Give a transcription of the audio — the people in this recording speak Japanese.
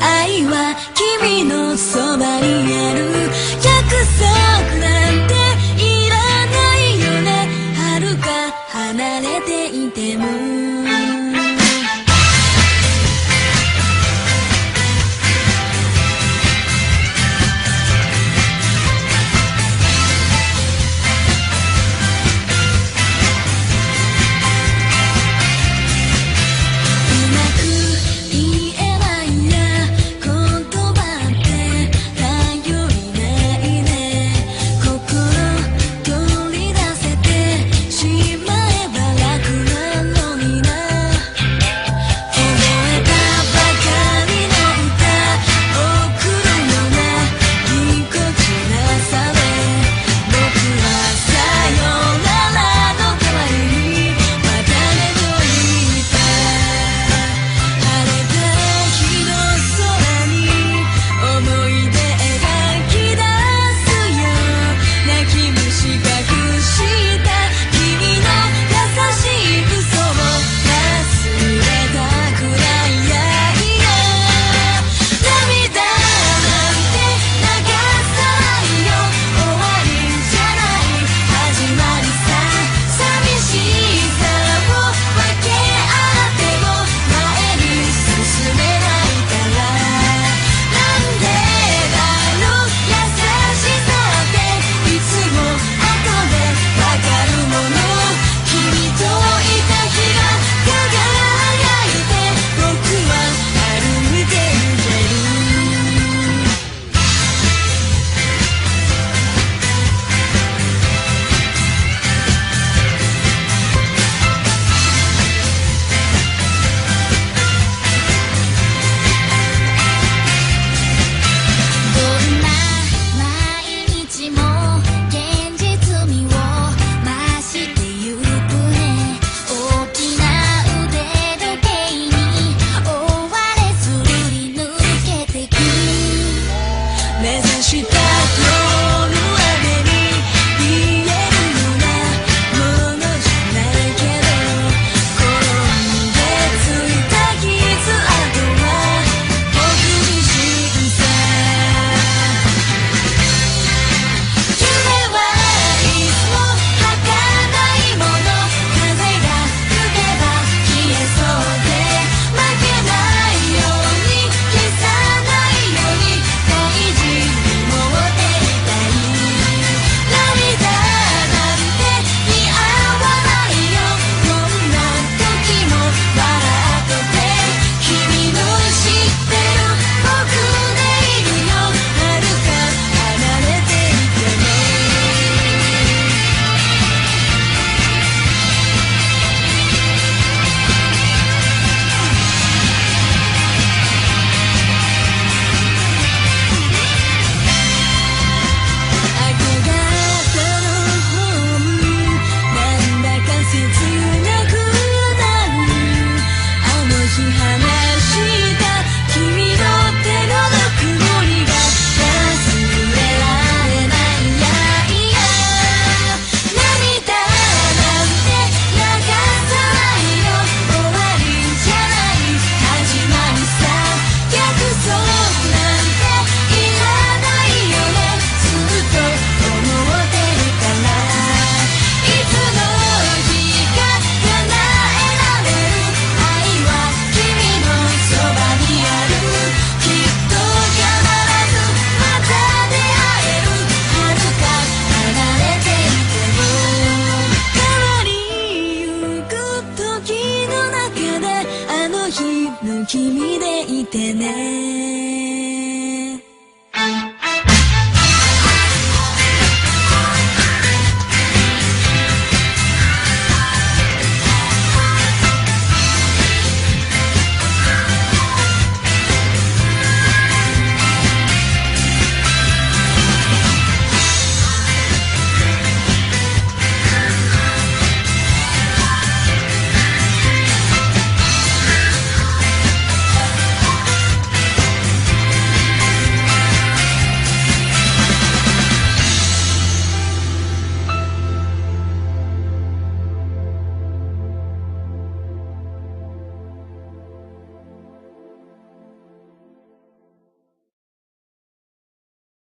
愛は君のそばにある。約束。الرحيم